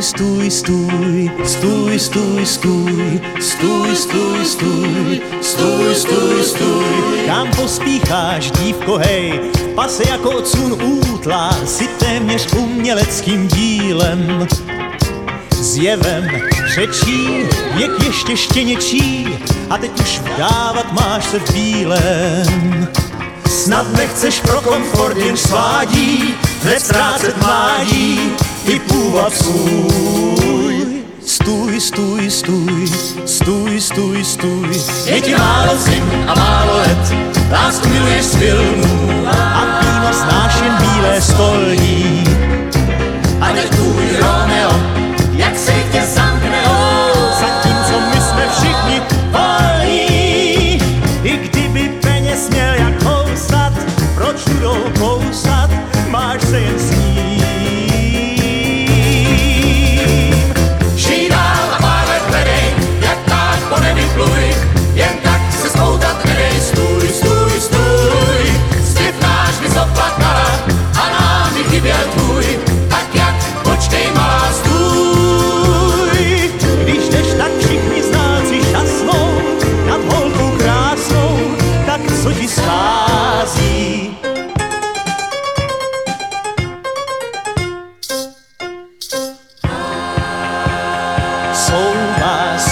Stůj, stůj, stůj, stůj, stůj, stůj, stůj, stůj, stůj, stůj, stůj, stůj. Kam pospícháš, dívko, hej, pase jako cun útla, si téměř uměleckým dílem. Zjevem řečí, věk ještě štěněčí a teď už vdávat máš se v bílém. Snad nechceš pro komfort jen svádí, hned ztrácet mládí i půvab svůj. Stůj, stůj, stůj, stůj, stůj, stůj. Je ti málo zim a málo let, lásku miluješ z filmů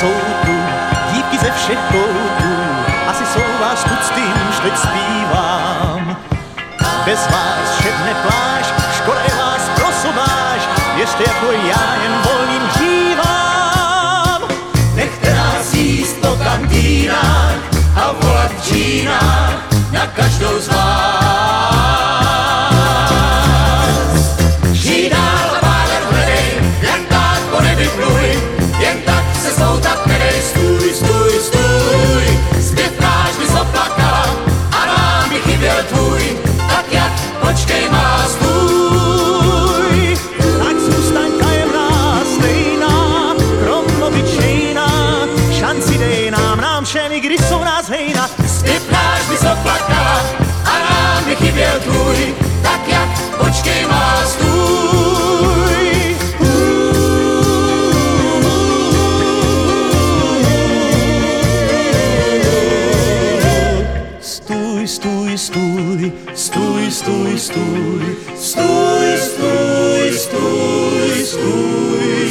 jsou tu, dívky ze všech koutů, asi jsou vás tuctým, teď zpívám. Bez vás šedne pláž, škoda je vás prosováš, věřte jako já jen volným dívám. Nechte nás jíst po kantýnách a volat v čínách na každou z vás. I když jsou nás hejna. Zpěv náš mi zaplakala a nám by chyběl tvůj, tak jak počkej má stůj. Stůj, stůj, stůj, stůj, stůj, stůj, stůj, stůj, stůj, stůj, stůj.